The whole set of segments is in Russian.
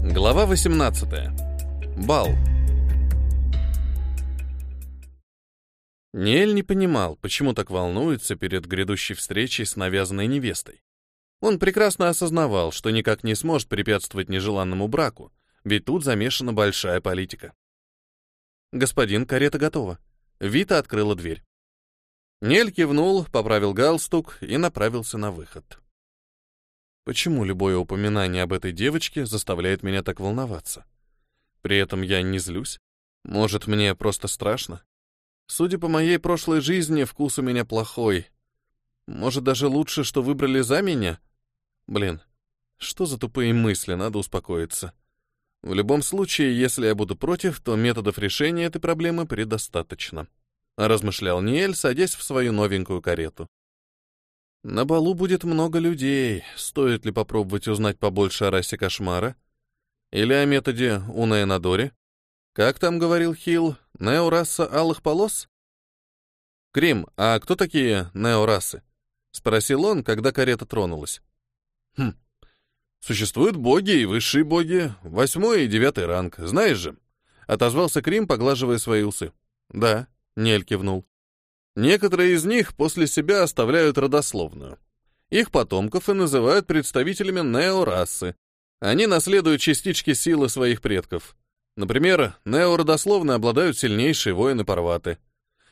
Глава 18. Бал. Ниэль не понимал, почему так волнуется перед грядущей встречей с навязанной невестой. Он прекрасно осознавал, что никак не сможет препятствовать нежеланному браку, ведь тут замешана большая политика. «Господин, карета готова». Вита открыла дверь. Нель кивнул, поправил галстук и направился на выход. Почему любое упоминание об этой девочке заставляет меня так волноваться? При этом я не злюсь. Может, мне просто страшно? Судя по моей прошлой жизни, вкус у меня плохой. Может, даже лучше, что выбрали за меня? Блин, что за тупые мысли, надо успокоиться. В любом случае, если я буду против, то методов решения этой проблемы предостаточно. Размышлял Ниэль, садясь в свою новенькую карету. На балу будет много людей. Стоит ли попробовать узнать побольше о расе кошмара? Или о методе Унаэнадори? Как там говорил Хилл, неораса алых полос? Крим, а кто такие неорасы? Спросил он, когда карета тронулась. Хм, существуют боги и высшие боги, восьмой и девятый ранг, знаешь же? Отозвался Крим, поглаживая свои усы. Да, Нель кивнул. Некоторые из них после себя оставляют родословную. Их потомков и называют представителями неорасы. Они наследуют частички силы своих предков. Например, неородословно обладают сильнейшие воины Парваты.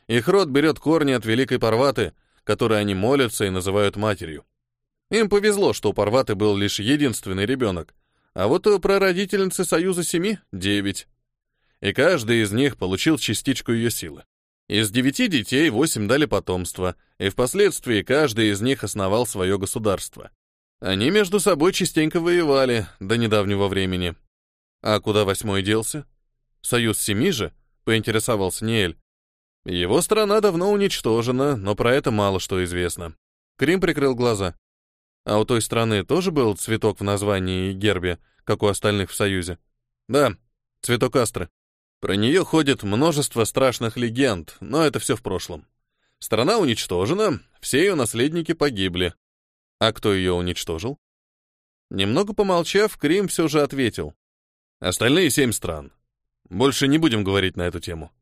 Их род берет корни от Великой Парваты, которой они молятся и называют матерью. Им повезло, что у Парваты был лишь единственный ребенок, а вот у прародительницы Союза Семи — девять. И каждый из них получил частичку ее силы. Из девяти детей восемь дали потомство, и впоследствии каждый из них основал свое государство. Они между собой частенько воевали до недавнего времени. А куда восьмой делся? Союз семи же? Поинтересовался Ниэль. Его страна давно уничтожена, но про это мало что известно. Крим прикрыл глаза. А у той страны тоже был цветок в названии и гербе, как у остальных в Союзе? Да, цветок астры. Про нее ходит множество страшных легенд, но это все в прошлом. Страна уничтожена, все ее наследники погибли. А кто ее уничтожил? Немного помолчав, Крим все же ответил. Остальные семь стран. Больше не будем говорить на эту тему.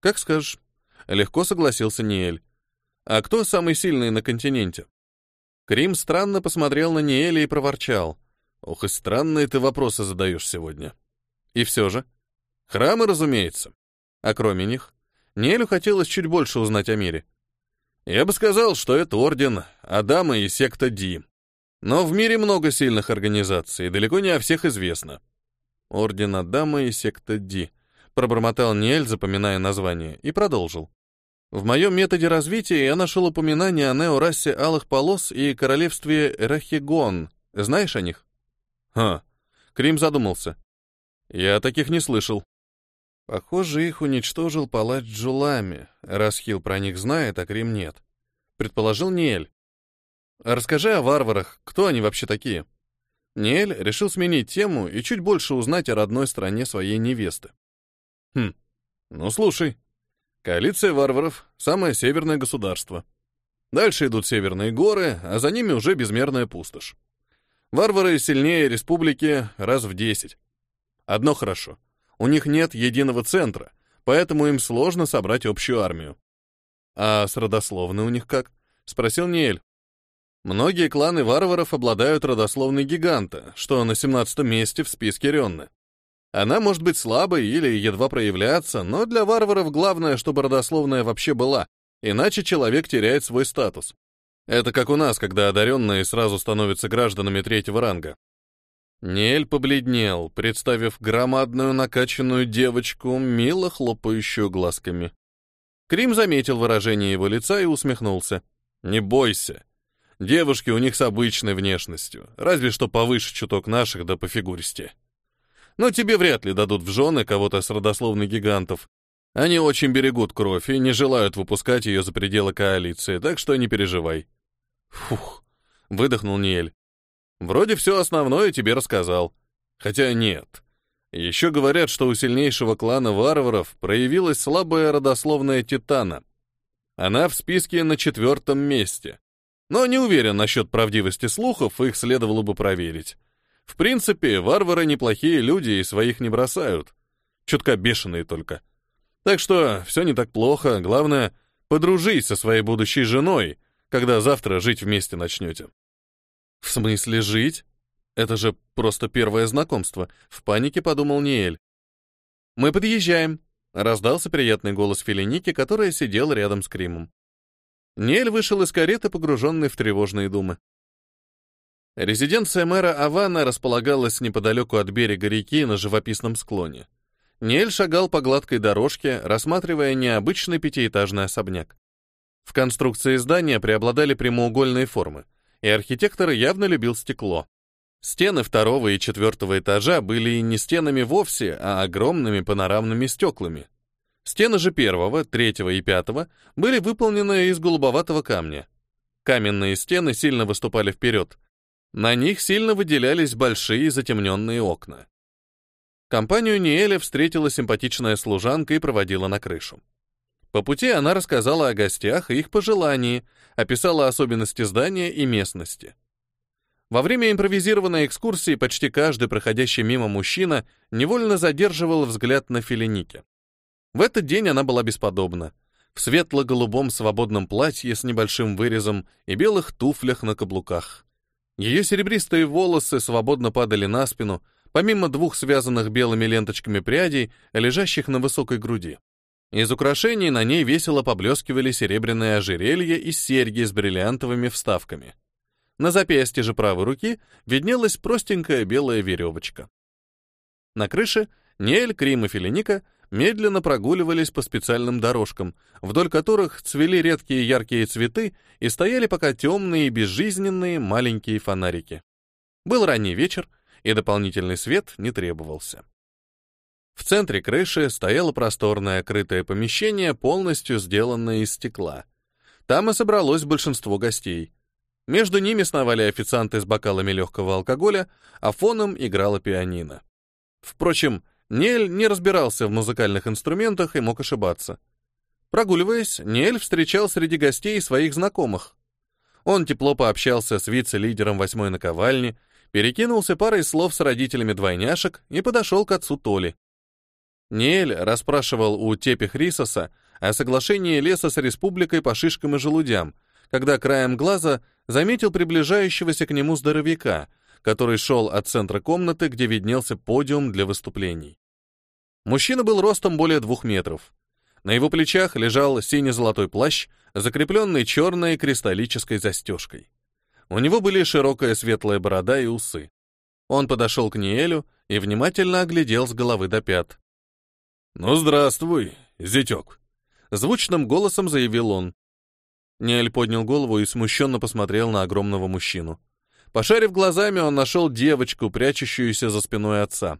Как скажешь. Легко согласился Ниэль. А кто самый сильный на континенте? Крим странно посмотрел на Ниэля и проворчал. Ох и странные ты вопросы задаешь сегодня. И все же, Храмы, разумеется. А кроме них, Нелю хотелось чуть больше узнать о мире. Я бы сказал, что это орден Адама и секта Ди. Но в мире много сильных организаций, далеко не о всех известно. Орден Адама и секта Ди. Пробормотал Ниэль, запоминая название, и продолжил. В моем методе развития я нашел упоминание о неорасе алых полос и королевстве Рахигон. Знаешь о них? Ха. Крим задумался. Я таких не слышал. Похоже, их уничтожил палач Джулами, раз Хил про них знает, а Крим нет. Предположил Ниэль. Расскажи о варварах, кто они вообще такие? Ниэль решил сменить тему и чуть больше узнать о родной стране своей невесты. Хм, ну слушай. Коалиция варваров — самое северное государство. Дальше идут северные горы, а за ними уже безмерная пустошь. Варвары сильнее республики раз в десять. Одно хорошо — у них нет единого центра, поэтому им сложно собрать общую армию. А с родословной у них как? Спросил Ниэль. Многие кланы варваров обладают родословной гиганта, что на 17 месте в списке Ренны. Она может быть слабой или едва проявляться, но для варваров главное, чтобы родословная вообще была, иначе человек теряет свой статус. Это как у нас, когда одаренные сразу становятся гражданами третьего ранга. Нель побледнел, представив громадную накачанную девочку, мило хлопающую глазками. Крим заметил выражение его лица и усмехнулся. «Не бойся. Девушки у них с обычной внешностью, разве что повыше чуток наших, да по фигуристе. Но тебе вряд ли дадут в жены кого-то с родословных гигантов. Они очень берегут кровь и не желают выпускать ее за пределы коалиции, так что не переживай». «Фух», — выдохнул Ниэль. Вроде все основное тебе рассказал. Хотя нет. Еще говорят, что у сильнейшего клана варваров проявилась слабая родословная Титана. Она в списке на четвертом месте. Но не уверен насчет правдивости слухов, их следовало бы проверить. В принципе, варвары неплохие люди и своих не бросают. Чутка бешеные только. Так что все не так плохо, главное, подружись со своей будущей женой, когда завтра жить вместе начнете. В смысле жить? Это же просто первое знакомство, в панике подумал Ниэль. Мы подъезжаем, раздался приятный голос Филиники, которая сидела рядом с Кримом. Ниэль вышел из кареты, погруженный в тревожные думы. Резиденция мэра Авана располагалась неподалеку от берега реки на живописном склоне. Ниэль шагал по гладкой дорожке, рассматривая необычный пятиэтажный особняк. В конструкции здания преобладали прямоугольные формы, и архитектор явно любил стекло. Стены второго и четвертого этажа были не стенами вовсе, а огромными панорамными стеклами. Стены же первого, третьего и пятого были выполнены из голубоватого камня. Каменные стены сильно выступали вперед. На них сильно выделялись большие затемненные окна. Компанию Ниэля встретила симпатичная служанка и проводила на крышу. По пути она рассказала о гостях и их пожелании, описала особенности здания и местности. Во время импровизированной экскурсии почти каждый проходящий мимо мужчина невольно задерживал взгляд на Филинике. В этот день она была бесподобна. В светло-голубом свободном платье с небольшим вырезом и белых туфлях на каблуках. Ее серебристые волосы свободно падали на спину, помимо двух связанных белыми ленточками прядей, лежащих на высокой груди. Из украшений на ней весело поблескивали серебряные ожерелья и серьги с бриллиантовыми вставками. На запястье же правой руки виднелась простенькая белая веревочка. На крыше Ниэль, Крим и Филиника медленно прогуливались по специальным дорожкам, вдоль которых цвели редкие яркие цветы и стояли пока темные безжизненные маленькие фонарики. Был ранний вечер, и дополнительный свет не требовался. В центре крыши стояло просторное крытое помещение, полностью сделанное из стекла. Там и собралось большинство гостей. Между ними сновали официанты с бокалами легкого алкоголя, а фоном играла пианино. Впрочем, Нель не разбирался в музыкальных инструментах и мог ошибаться. Прогуливаясь, Нель встречал среди гостей своих знакомых. Он тепло пообщался с вице-лидером восьмой наковальни, перекинулся парой слов с родителями двойняшек и подошел к отцу Толи. Ниэль расспрашивал у Тепи Хрисоса о соглашении леса с республикой по шишкам и желудям, когда краем глаза заметил приближающегося к нему здоровяка, который шел от центра комнаты, где виднелся подиум для выступлений. Мужчина был ростом более двух метров. На его плечах лежал сине-золотой плащ, закрепленный черной кристаллической застежкой. У него были широкая светлая борода и усы. Он подошел к Ниэлю и внимательно оглядел с головы до пят. «Ну, здравствуй, зятек!» Звучным голосом заявил он. Ниэль поднял голову и смущенно посмотрел на огромного мужчину. Пошарив глазами, он нашел девочку, прячущуюся за спиной отца.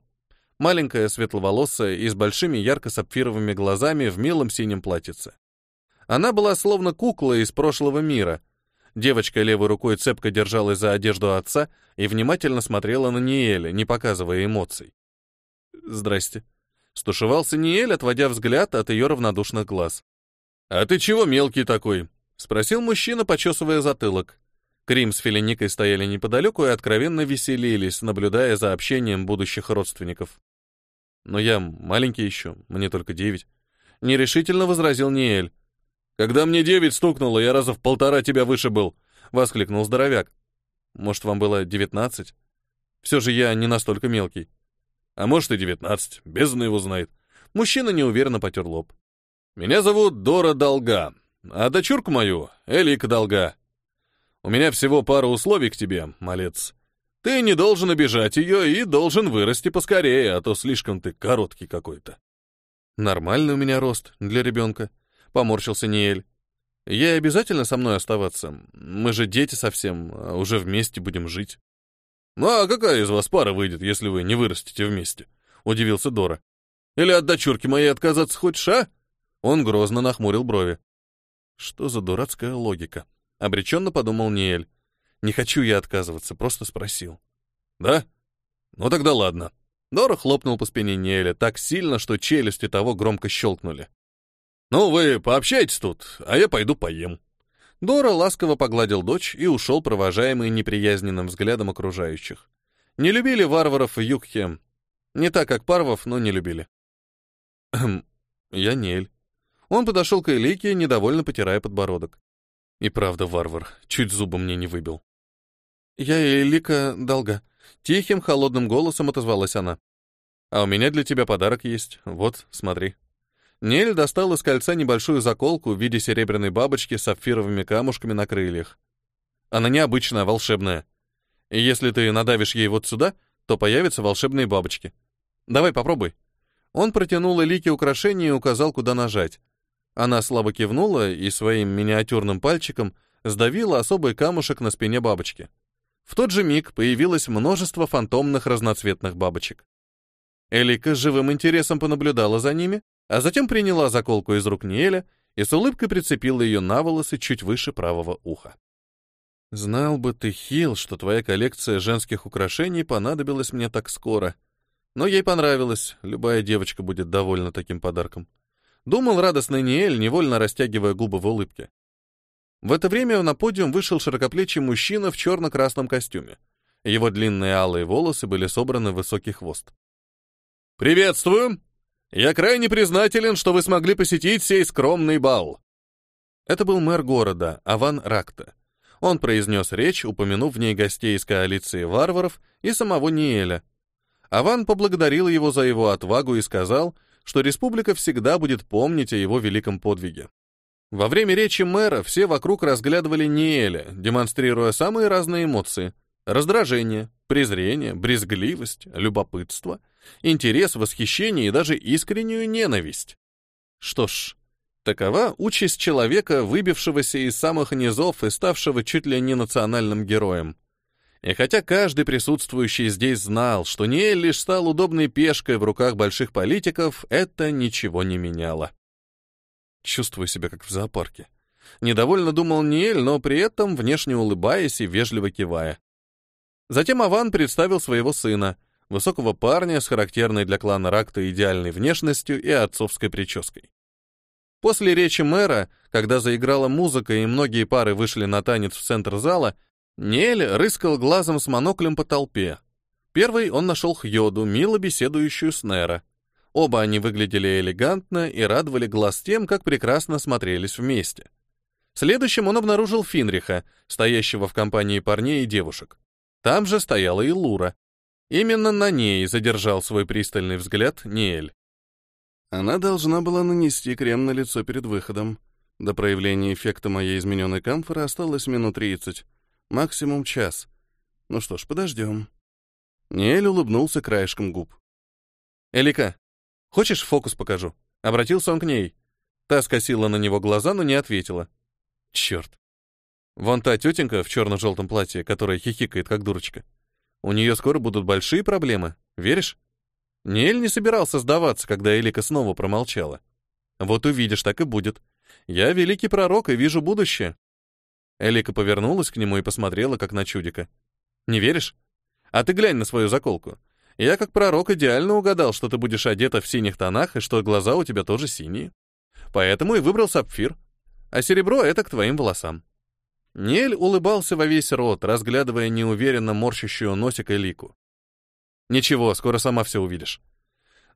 Маленькая, светловолосая и с большими ярко-сапфировыми глазами в милом синем платьице. Она была словно кукла из прошлого мира. Девочка левой рукой цепко держалась за одежду отца и внимательно смотрела на Ниэля, не показывая эмоций. «Здрасте», Стушевался Ниэль, отводя взгляд от ее равнодушных глаз. «А ты чего мелкий такой?» — спросил мужчина, почесывая затылок. Крим с Филиникой стояли неподалеку и откровенно веселились, наблюдая за общением будущих родственников. «Но я маленький еще, мне только девять». Нерешительно возразил Ниэль. «Когда мне девять стукнуло, я раза в полтора тебя выше был», — воскликнул здоровяк. «Может, вам было девятнадцать? Все же я не настолько мелкий». А может и девятнадцать, бездна его знает. Мужчина неуверенно потер лоб. Меня зовут Дора Долга, а дочурку мою — Элика Долга. У меня всего пара условий к тебе, малец. Ты не должен обижать ее и должен вырасти поскорее, а то слишком ты короткий какой-то. Нормальный у меня рост для ребенка, — поморщился Ниэль. Ей обязательно со мной оставаться. Мы же дети совсем, а уже вместе будем жить. «Ну а какая из вас пара выйдет, если вы не вырастете вместе?» — удивился Дора. «Или от дочурки моей отказаться хочешь, а?» Он грозно нахмурил брови. «Что за дурацкая логика?» — обреченно подумал Ниэль. «Не хочу я отказываться, просто спросил». «Да? Ну тогда ладно». Дора хлопнул по спине Ниэля так сильно, что челюсти того громко щелкнули. «Ну, вы пообщайтесь тут, а я пойду поем». Дора ласково погладил дочь и ушел, провожаемый неприязненным взглядом окружающих. Не любили варваров в Югхе. Не так, как парвов, но не любили. Я Нель. Он подошел к Элике, недовольно потирая подбородок. И правда, варвар, чуть зубы мне не выбил. Я Элика Долга. Тихим, холодным голосом отозвалась она. А у меня для тебя подарок есть. Вот, смотри. Нель достал из кольца небольшую заколку в виде серебряной бабочки с сапфировыми камушками на крыльях. Она необычная, волшебная. И если ты надавишь ей вот сюда, то появятся волшебные бабочки. Давай попробуй. Он протянул Элике украшение и указал, куда нажать. Она слабо кивнула и своим миниатюрным пальчиком сдавила особый камушек на спине бабочки. В тот же миг появилось множество фантомных разноцветных бабочек. Элика с живым интересом понаблюдала за ними, а затем приняла заколку из рук Ниэля и с улыбкой прицепила ее на волосы чуть выше правого уха. «Знал бы ты, Хил, что твоя коллекция женских украшений понадобилась мне так скоро. Но ей понравилось, любая девочка будет довольна таким подарком». Думал радостный Ниэль, невольно растягивая губы в улыбке. В это время на подиум вышел широкоплечий мужчина в черно-красном костюме. Его длинные алые волосы были собраны в высокий хвост. «Приветствую! Я крайне признателен, что вы смогли посетить сей скромный бал». Это был мэр города, Аван Ракта. Он произнес речь, упомянув в ней гостей из коалиции варваров и самого Ниэля. Аван поблагодарил его за его отвагу и сказал, что республика всегда будет помнить о его великом подвиге. Во время речи мэра все вокруг разглядывали Ниэля, демонстрируя самые разные эмоции. Раздражение, презрение, брезгливость, любопытство, интерес, восхищение и даже искреннюю ненависть. Что ж, такова участь человека, выбившегося из самых низов и ставшего чуть ли не национальным героем. И хотя каждый присутствующий здесь знал, что Ниэль лишь стал удобной пешкой в руках больших политиков, это ничего не меняло. Чувствую себя как в зоопарке. Недовольно думал Ниэль, но при этом внешне улыбаясь и вежливо кивая. Затем Аван представил своего сына, высокого парня с характерной для клана Ракта идеальной внешностью и отцовской прической. После речи мэра, когда заиграла музыка и многие пары вышли на танец в центр зала, Нель рыскал глазом с моноклем по толпе. Первый он нашел Хьоду, мило беседующую с Нера. Оба они выглядели элегантно и радовали глаз тем, как прекрасно смотрелись вместе. Следующим он обнаружил Финриха, стоящего в компании парней и девушек. Там же стояла и Лура. Именно на ней задержал свой пристальный взгляд Ниэль. Она должна была нанести крем на лицо перед выходом. До проявления эффекта моей измененной камфоры осталось минут тридцать. Максимум час. Ну что ж, подождем. Ниэль улыбнулся краешком губ. «Элика, хочешь фокус покажу?» Обратился он к ней. Та скосила на него глаза, но не ответила. Черт. Вон та тетенька в черно-желтом платье, которая хихикает, как дурочка. У нее скоро будут большие проблемы, веришь? Ниэль не собирался сдаваться, когда Элика снова промолчала. Вот увидишь, так и будет. Я великий пророк и вижу будущее. Элика повернулась к нему и посмотрела, как на чудика. «Не веришь? А ты глянь на свою заколку. Я, как пророк, идеально угадал, что ты будешь одета в синих тонах и что глаза у тебя тоже синие. Поэтому и выбрал сапфир. А серебро — это к твоим волосам». Нель улыбался во весь рот, разглядывая неуверенно морщащую носик Элику. «Ничего, скоро сама все увидишь.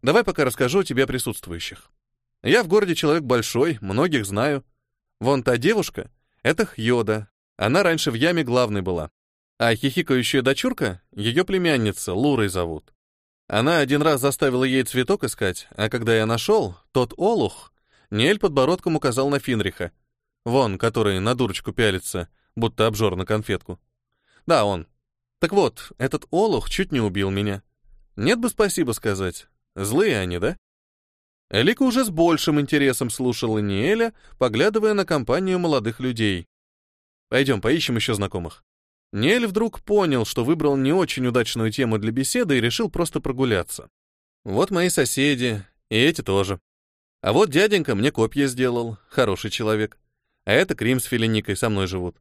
Давай пока расскажу тебе о присутствующих. Я в городе человек большой, многих знаю. Вон та девушка это Хьода. Она раньше в яме главной была. А хихикающая дочурка — ее племянница, Лурой зовут. Она один раз заставила ей цветок искать, а когда я нашел, тот олух, Нель подбородком указал на Финриха. Вон, который на дурочку пялится, будто обжор на конфетку. Да, он. Так вот, этот олух чуть не убил меня. Нет бы спасибо сказать. Злые они, да? Элика уже с большим интересом слушала Ниэля, поглядывая на компанию молодых людей. «Пойдем, поищем еще знакомых». Ниэль вдруг понял, что выбрал не очень удачную тему для беседы и решил просто прогуляться. «Вот мои соседи, и эти тоже. А вот дяденька мне копья сделал, хороший человек. А это Крим с Филиникой со мной живут.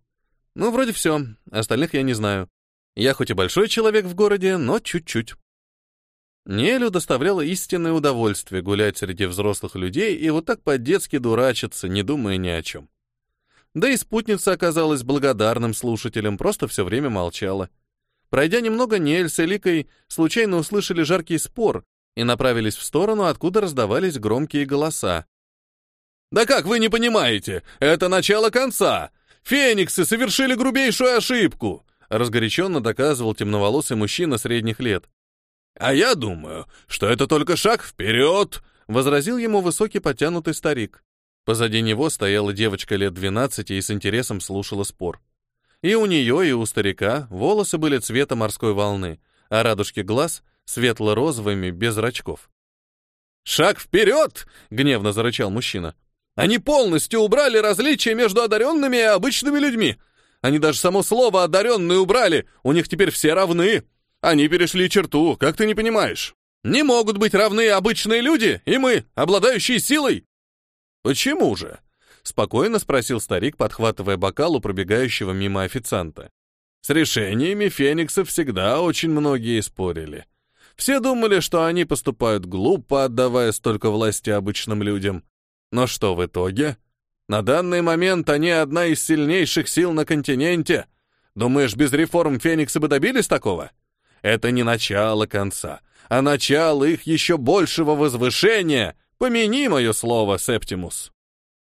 Ну, вроде все, остальных я не знаю. Я хоть и большой человек в городе, но чуть-чуть». Нелю доставляло истинное удовольствие гулять среди взрослых людей и вот так по-детски дурачиться, не думая ни о чем. Да и спутница оказалась благодарным слушателем, просто все время молчала. Пройдя немного, Ниэль с Эликой случайно услышали жаркий спор и направились в сторону, откуда раздавались громкие голоса. «Да как вы не понимаете? Это начало конца! Фениксы совершили грубейшую ошибку!» разгоряченно доказывал темноволосый мужчина средних лет. «А я думаю, что это только шаг вперед!» возразил ему высокий подтянутый старик. Позади него стояла девочка лет 12 и с интересом слушала спор. И у нее, и у старика волосы были цвета морской волны, а радужки глаз — светло-розовыми, без зрачков. «Шаг вперед!» — гневно зарычал мужчина. «Они полностью убрали различия между одаренными и обычными людьми. Они даже само слово «одаренные» убрали, у них теперь все равны. Они перешли черту, как ты не понимаешь? Не могут быть равны обычные люди и мы, обладающие силой!» «Почему же?» Спокойно спросил старик, подхватывая бокал у пробегающего мимо официанта. С решениями фениксов всегда очень многие спорили. Все думали, что они поступают глупо, отдавая столько власти обычным людям. Но что в итоге? На данный момент они одна из сильнейших сил на континенте. Думаешь, без реформ фениксы бы добились такого? Это не начало конца, а начало их еще большего возвышения. Помяни мое слово, Септимус.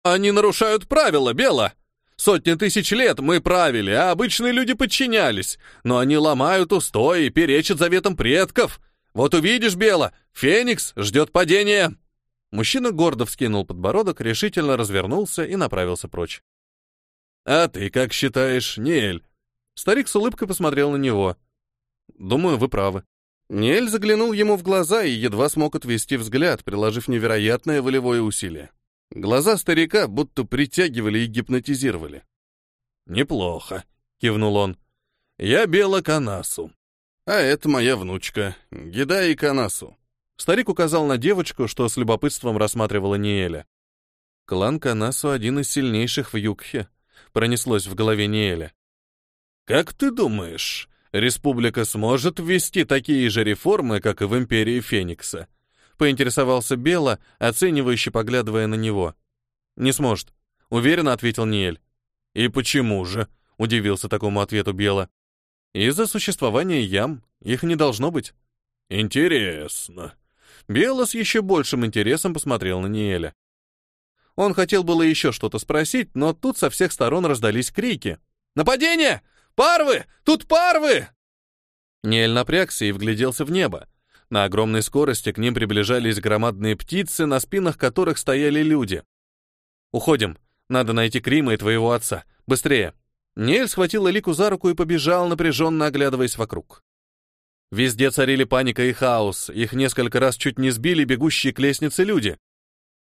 Они нарушают правила, Бела. Сотни тысяч лет мы правили, а обычные люди подчинялись. Но они ломают устои и перечат заветам предков. Вот увидишь, Бела, Феникс ждет падения. Мужчина гордо вскинул подбородок, решительно развернулся и направился прочь. «А ты как считаешь, Ниэль?» Старик с улыбкой посмотрел на него. «Думаю, вы правы». Ниэль заглянул ему в глаза и едва смог отвести взгляд, приложив невероятное волевое усилие. Глаза старика будто притягивали и гипнотизировали. «Неплохо», — кивнул он. «Я Бела Канасу. А это моя внучка, Гидаи Канасу». Старик указал на девочку, что с любопытством рассматривала Ниэля. «Клан Канасу один из сильнейших в Югхе», — пронеслось в голове Ниэля. «Как ты думаешь, республика сможет ввести такие же реформы, как и в Империи Феникса?» поинтересовался Бела, оценивающе поглядывая на него. «Не сможет», — уверенно ответил Ниэль. «И почему же?» — удивился такому ответу Бела. «Из-за существования ям. Их не должно быть». «Интересно». Бела с еще большим интересом посмотрел на Ниэля. Он хотел было еще что-то спросить, но тут со всех сторон раздались крики. «Нападение! Парвы! Тут парвы!» Ниэль напрягся и вгляделся в небо. На огромной скорости к ним приближались громадные птицы, на спинах которых стояли люди. «Уходим. Надо найти Крима и твоего отца. Быстрее!» Нель схватил Элику за руку и побежал, напряженно оглядываясь вокруг. Везде царили паника и хаос, их несколько раз чуть не сбили бегущие к лестнице люди.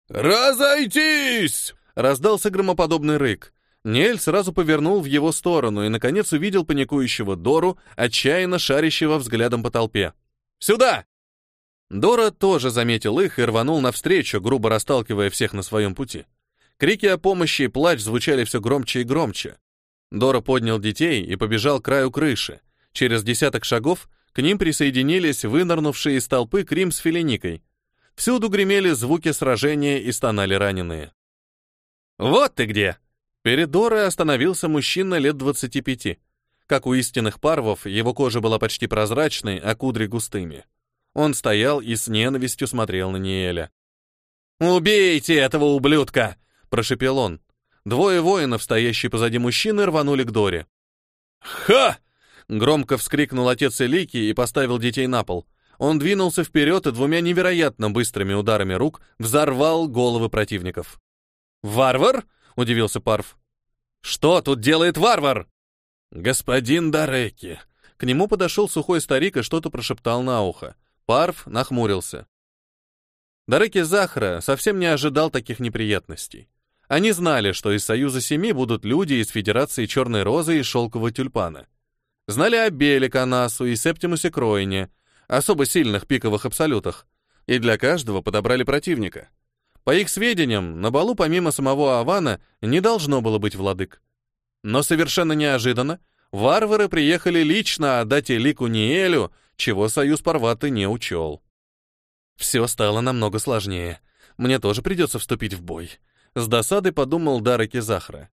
«Разойтись!» — раздался громоподобный рык. Нель сразу повернул в его сторону и, наконец, увидел паникующего Дору, отчаянно шарящего взглядом по толпе. «Сюда!» Дора тоже заметил их и рванул навстречу, грубо расталкивая всех на своем пути. Крики о помощи и плач звучали все громче и громче. Дора поднял детей и побежал к краю крыши. Через десяток шагов к ним присоединились вынырнувшие из толпы Крим с Филиникой. Всюду гремели звуки сражения и стонали раненые. «Вот ты где!» Перед Дорой остановился мужчина лет 25. Как у истинных парвов, его кожа была почти прозрачной, а кудри густыми. Он стоял и с ненавистью смотрел на Ниэля. «Убейте этого ублюдка!» — прошепел он. Двое воинов, стоящие позади мужчины, рванули к Доре. «Ха!» — громко вскрикнул отец Элики и поставил детей на пол. Он двинулся вперед и двумя невероятно быстрыми ударами рук взорвал головы противников. «Варвар?» — удивился Парв. «Что тут делает варвар?» «Господин Дареки!» К нему подошел сухой старик и что-то прошептал на ухо. Парв нахмурился. Дареки Захра совсем не ожидал таких неприятностей. Они знали, что из Союза Семи будут люди из Федерации Черной Розы и Шелкового Тюльпана. Знали о Беле Канасу и Септимусе Кроине, особо сильных пиковых абсолютах, и для каждого подобрали противника. По их сведениям, на балу помимо самого Авана не должно было быть владык. Но совершенно неожиданно варвары приехали лично отдать Элику Ниэлю, чего союз Парваты не учел. Все стало намного сложнее. Мне тоже придется вступить в бой. С досадой подумал Дараки Захра.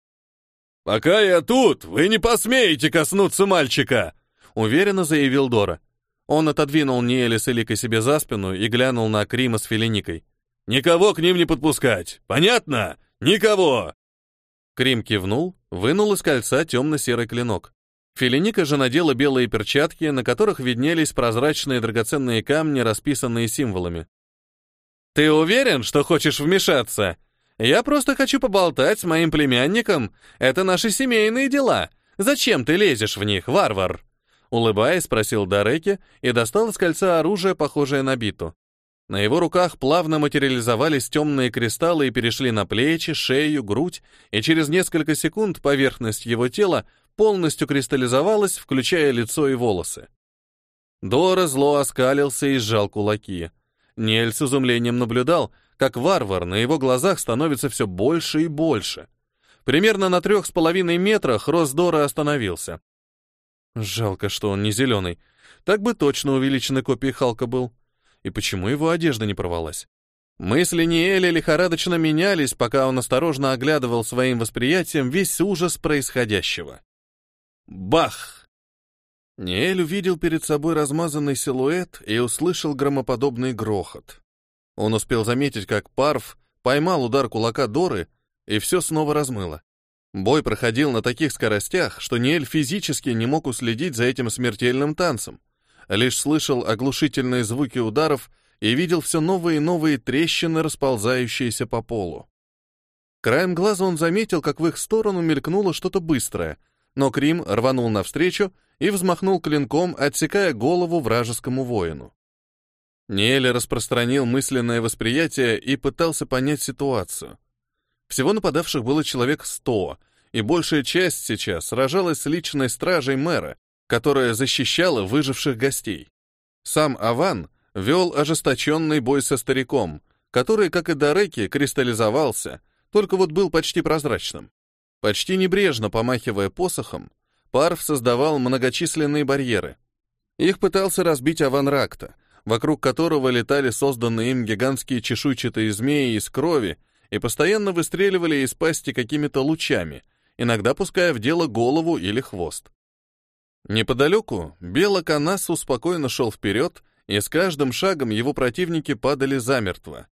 «Пока я тут, вы не посмеете коснуться мальчика!» уверенно заявил Дора. Он отодвинул Ниэля с Эликой себе за спину и глянул на Крима с Филиникой. «Никого к ним не подпускать! Понятно? Никого!» Крим кивнул, вынул из кольца темно-серый клинок. Филиника же надела белые перчатки, на которых виднелись прозрачные драгоценные камни, расписанные символами. «Ты уверен, что хочешь вмешаться? Я просто хочу поболтать с моим племянником. Это наши семейные дела. Зачем ты лезешь в них, варвар?» Улыбаясь, спросил Дареки и достал из кольца оружие, похожее на биту. На его руках плавно материализовались темные кристаллы и перешли на плечи, шею, грудь, и через несколько секунд поверхность его тела полностью кристаллизовалась, включая лицо и волосы. Дора зло оскалился и сжал кулаки. Нель с изумлением наблюдал, как варвар на его глазах становится все больше и больше. Примерно на трех с половиной метрах рост Дора остановился. Жалко, что он не зеленый. Так бы точно увеличенной копией Халка был. И почему его одежда не порвалась? Мысли Ниэля лихорадочно менялись, пока он осторожно оглядывал своим восприятием весь ужас происходящего. Бах! Ниэль увидел перед собой размазанный силуэт и услышал громоподобный грохот. Он успел заметить, как Парф поймал удар кулака Доры, и все снова размыло. Бой проходил на таких скоростях, что Ниэль физически не мог уследить за этим смертельным танцем. Лишь слышал оглушительные звуки ударов и видел все новые и новые трещины, расползающиеся по полу. Краем глаза он заметил, как в их сторону мелькнуло что-то быстрое, но Крим рванул навстречу и взмахнул клинком, отсекая голову вражескому воину. Ниэль распространил мысленное восприятие и пытался понять ситуацию. Всего нападавших было человек сто, и большая часть сейчас сражалась с личной стражей мэра, которая защищала выживших гостей. Сам Аван вел ожесточенный бой со стариком, который, как и Дареки, кристаллизовался, только вот был почти прозрачным. Почти небрежно помахивая посохом, Парв создавал многочисленные барьеры. Их пытался разбить Аван Ракта, вокруг которого летали созданные им гигантские чешуйчатые змеи из крови и постоянно выстреливали из пасти какими-то лучами, иногда пуская в дело голову или хвост. Неподалеку Белоканасу спокойно шел вперед, и с каждым шагом его противники падали замертво.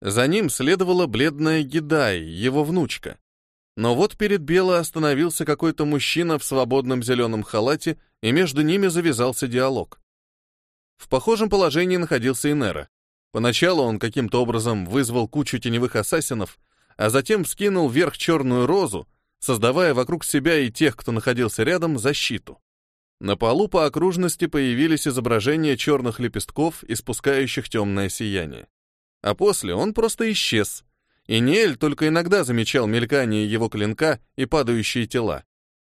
За ним следовала бледная Гидай, его внучка. Но вот перед Бело остановился какой-то мужчина в свободном зеленом халате, и между ними завязался диалог. В похожем положении находился Инера. Поначалу он каким-то образом вызвал кучу теневых ассасинов, а затем вскинул вверх черную розу, создавая вокруг себя и тех, кто находился рядом, защиту. На полу по окружности появились изображения черных лепестков, испускающих темное сияние. А после он просто исчез, и Ниэль только иногда замечал мелькание его клинка и падающие тела.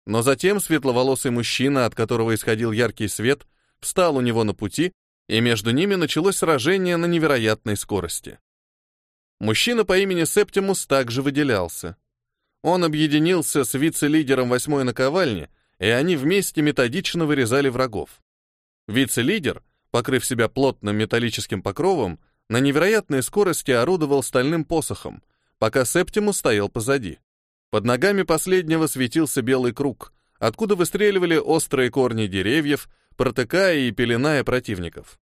Но затем светловолосый мужчина, от которого исходил яркий свет, встал у него на пути и между ними началось сражение на невероятной скорости. Мужчина по имени Септимус также выделялся. Он объединился с вице-лидером восьмой наковальни, и они вместе методично вырезали врагов. Вице-лидер, покрыв себя плотным металлическим покровом, на невероятной скорости орудовал стальным посохом, пока Септимус стоял позади. Под ногами последнего светился белый круг, откуда выстреливали острые корни деревьев, протыкая и пеленая противников.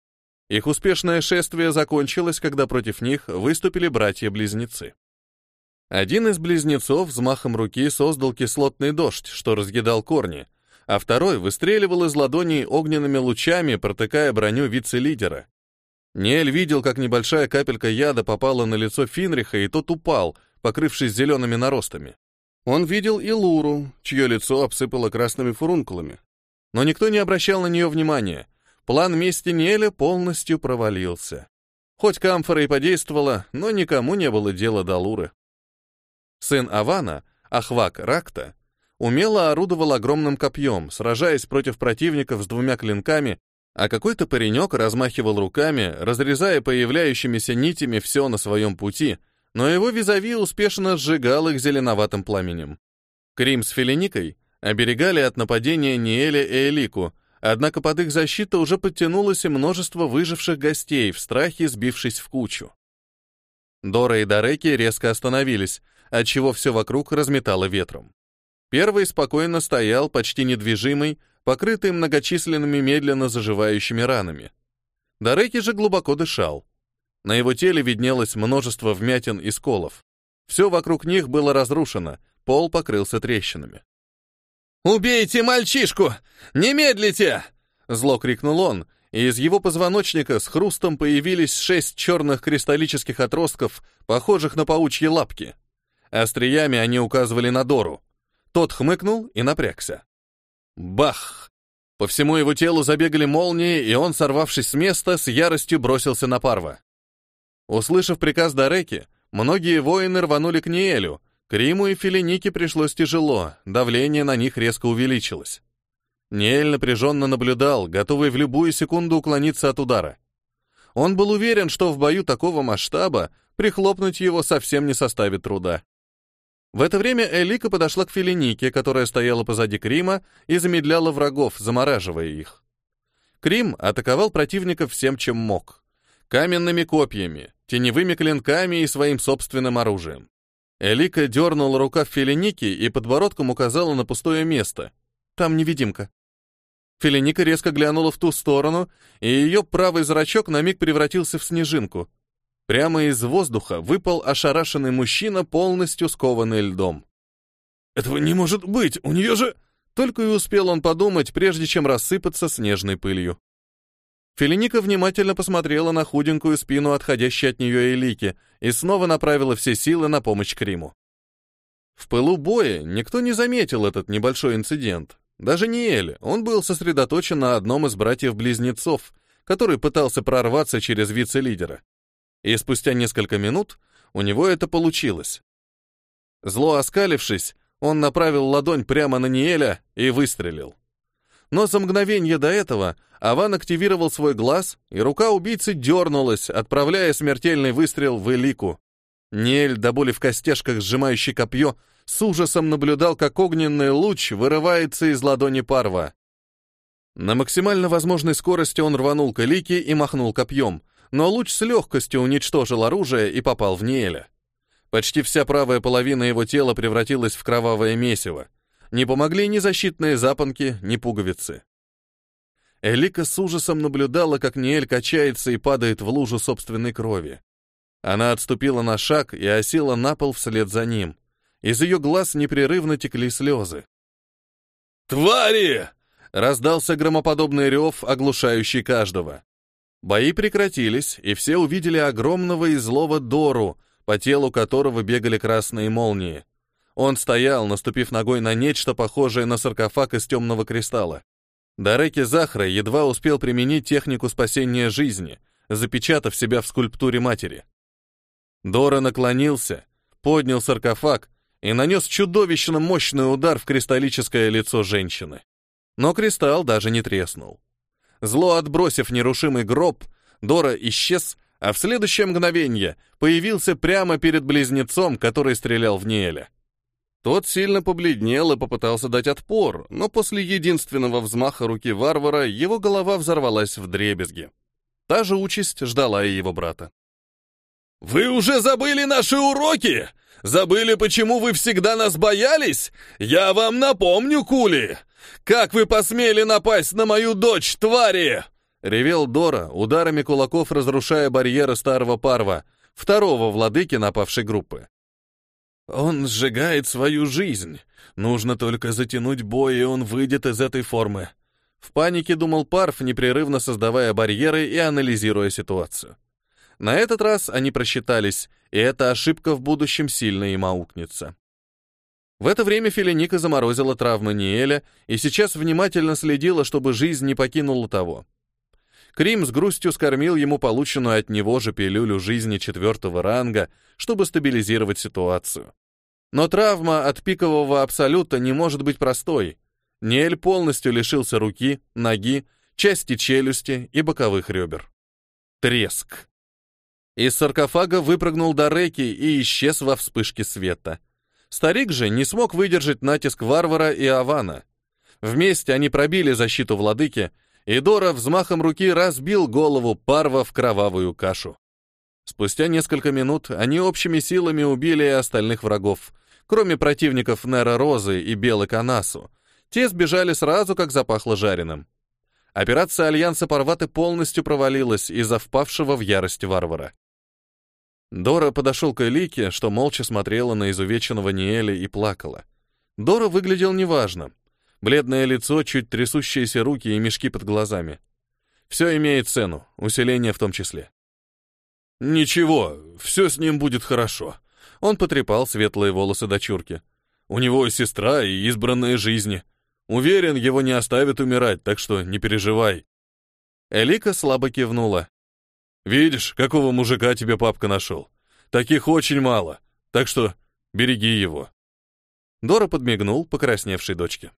Их успешное шествие закончилось, когда против них выступили братья-близнецы. Один из близнецов взмахом руки создал кислотный дождь, что разъедал корни, а второй выстреливал из ладоней огненными лучами, протыкая броню вице-лидера. Нель видел, как небольшая капелька яда попала на лицо Финриха, и тот упал, покрывшись зелеными наростами. Он видел и Луру, чье лицо обсыпало красными фурункулами но никто не обращал на нее внимания. План мести Неля полностью провалился. Хоть камфора и подействовала, но никому не было дела до Луры. Сын Авана, Ахвак Ракта, умело орудовал огромным копьем, сражаясь против противников с двумя клинками, а какой-то паренек размахивал руками, разрезая появляющимися нитями все на своем пути, но его визави успешно сжигал их зеленоватым пламенем. Крим с Филиникой оберегали от нападения Ниэля и Элику, однако под их защиту уже подтянулось и множество выживших гостей, в страхе сбившись в кучу. Дора и Дареки резко остановились, отчего все вокруг разметало ветром. Первый спокойно стоял, почти недвижимый, покрытый многочисленными медленно заживающими ранами. Дареки же глубоко дышал. На его теле виднелось множество вмятин и сколов. Все вокруг них было разрушено, пол покрылся трещинами. «Убейте мальчишку! Не медлите!» Зло крикнул он, и из его позвоночника с хрустом появились шесть черных кристаллических отростков, похожих на паучьи лапки. Остриями они указывали на Дору. Тот хмыкнул и напрягся. Бах! По всему его телу забегали молнии, и он, сорвавшись с места, с яростью бросился на Парва. Услышав приказ Дареки, многие воины рванули к Ниэлю. Криму и Филинике пришлось тяжело, давление на них резко увеличилось. Ниэль напряженно наблюдал, готовый в любую секунду уклониться от удара. Он был уверен, что в бою такого масштаба прихлопнуть его совсем не составит труда. В это время Элика подошла к Филинике, которая стояла позади Крима и замедляла врагов, замораживая их. Крим атаковал противников всем, чем мог. Каменными копьями, теневыми клинками и своим собственным оружием. Элика дернула рукав Филиники и подбородком указала на пустое место. Там невидимка. Филиника резко глянула в ту сторону, и ее правый зрачок на миг превратился в снежинку. Прямо из воздуха выпал ошарашенный мужчина, полностью скованный льдом. «Этого не может быть! У нее же...» Только и успел он подумать, прежде чем рассыпаться снежной пылью. Филиника внимательно посмотрела на худенькую спину отходящей от нее Элики и снова направила все силы на помощь Криму. В пылу боя никто не заметил этот небольшой инцидент, даже не Эль, он был сосредоточен на одном из братьев-близнецов, который пытался прорваться через вице-лидера. И спустя несколько минут у него это получилось. Зло оскалившись, он направил ладонь прямо на Ниэля и выстрелил. Но за мгновение до этого Аван активировал свой глаз, и рука убийцы дернулась, отправляя смертельный выстрел в Элику. Ниэль, до боли в костяшках сжимающий копье, с ужасом наблюдал, как огненный луч вырывается из ладони Парва. На максимально возможной скорости он рванул к Элике и махнул копьем, но луч с легкостью уничтожил оружие и попал в Ниэля. Почти вся правая половина его тела превратилась в кровавое месиво. Не помогли ни защитные запонки, ни пуговицы. Элика с ужасом наблюдала, как Ниэль качается и падает в лужу собственной крови. Она отступила на шаг и осела на пол вслед за ним. Из ее глаз непрерывно текли слезы. «Твари!» — раздался громоподобный рев, оглушающий каждого. Бои прекратились, и все увидели огромного и злого Дору, по телу которого бегали красные молнии. Он стоял, наступив ногой на нечто похожее на саркофаг из темного кристалла. Дареки Захра едва успел применить технику спасения жизни, запечатав себя в скульптуре матери. Дора наклонился, поднял саркофаг и нанес чудовищно мощный удар в кристаллическое лицо женщины. Но кристалл даже не треснул. Зло отбросив нерушимый гроб, Дора исчез, а в следующее мгновение появился прямо перед близнецом, который стрелял в Ниэля. Тот сильно побледнел и попытался дать отпор, но после единственного взмаха руки варвара его голова взорвалась в дребезги. Та же участь ждала и его брата. «Вы уже забыли наши уроки!» Забыли, почему вы всегда нас боялись? Я вам напомню, Кули! Как вы посмели напасть на мою дочь, твари!» Ревел Дора, ударами кулаков разрушая барьеры старого парва, второго владыки напавшей группы. «Он сжигает свою жизнь. Нужно только затянуть бой, и он выйдет из этой формы». В панике думал Парф, непрерывно создавая барьеры и анализируя ситуацию. На этот раз они просчитались, и эта ошибка в будущем сильно им аукнется. В это время Филиника заморозила травмы Ниэля и сейчас внимательно следила, чтобы жизнь не покинула того. Крим с грустью скормил ему полученную от него же пилюлю жизни четвертого ранга, чтобы стабилизировать ситуацию. Но травма от пикового абсолюта не может быть простой. Ниэль полностью лишился руки, ноги, части челюсти и боковых ребер. Треск. Из саркофага выпрыгнул Дареки и исчез во вспышке света. Старик же не смог выдержать натиск варвара и Авана. Вместе они пробили защиту владыки, и Дора взмахом руки разбил голову Парва в кровавую кашу. Спустя несколько минут они общими силами убили остальных врагов, кроме противников Нера Розы и Белы Канасу. Те сбежали сразу, как запахло жареным. Операция Альянса Парваты полностью провалилась из-за впавшего в ярость варвара. Дора подошел к Элике, что молча смотрела на изувеченного Ниэля и плакала. Дора выглядел неважно. Бледное лицо, чуть трясущиеся руки и мешки под глазами. Все имеет цену, усиление в том числе. «Ничего, все с ним будет хорошо». Он потрепал светлые волосы дочурки. «У него сестра и избранная жизни. Уверен, его не оставят умирать, так что не переживай». Элика слабо кивнула. «Видишь, какого мужика тебе папка нашел? Таких очень мало, так что береги его». Дора подмигнул покрасневшей дочке.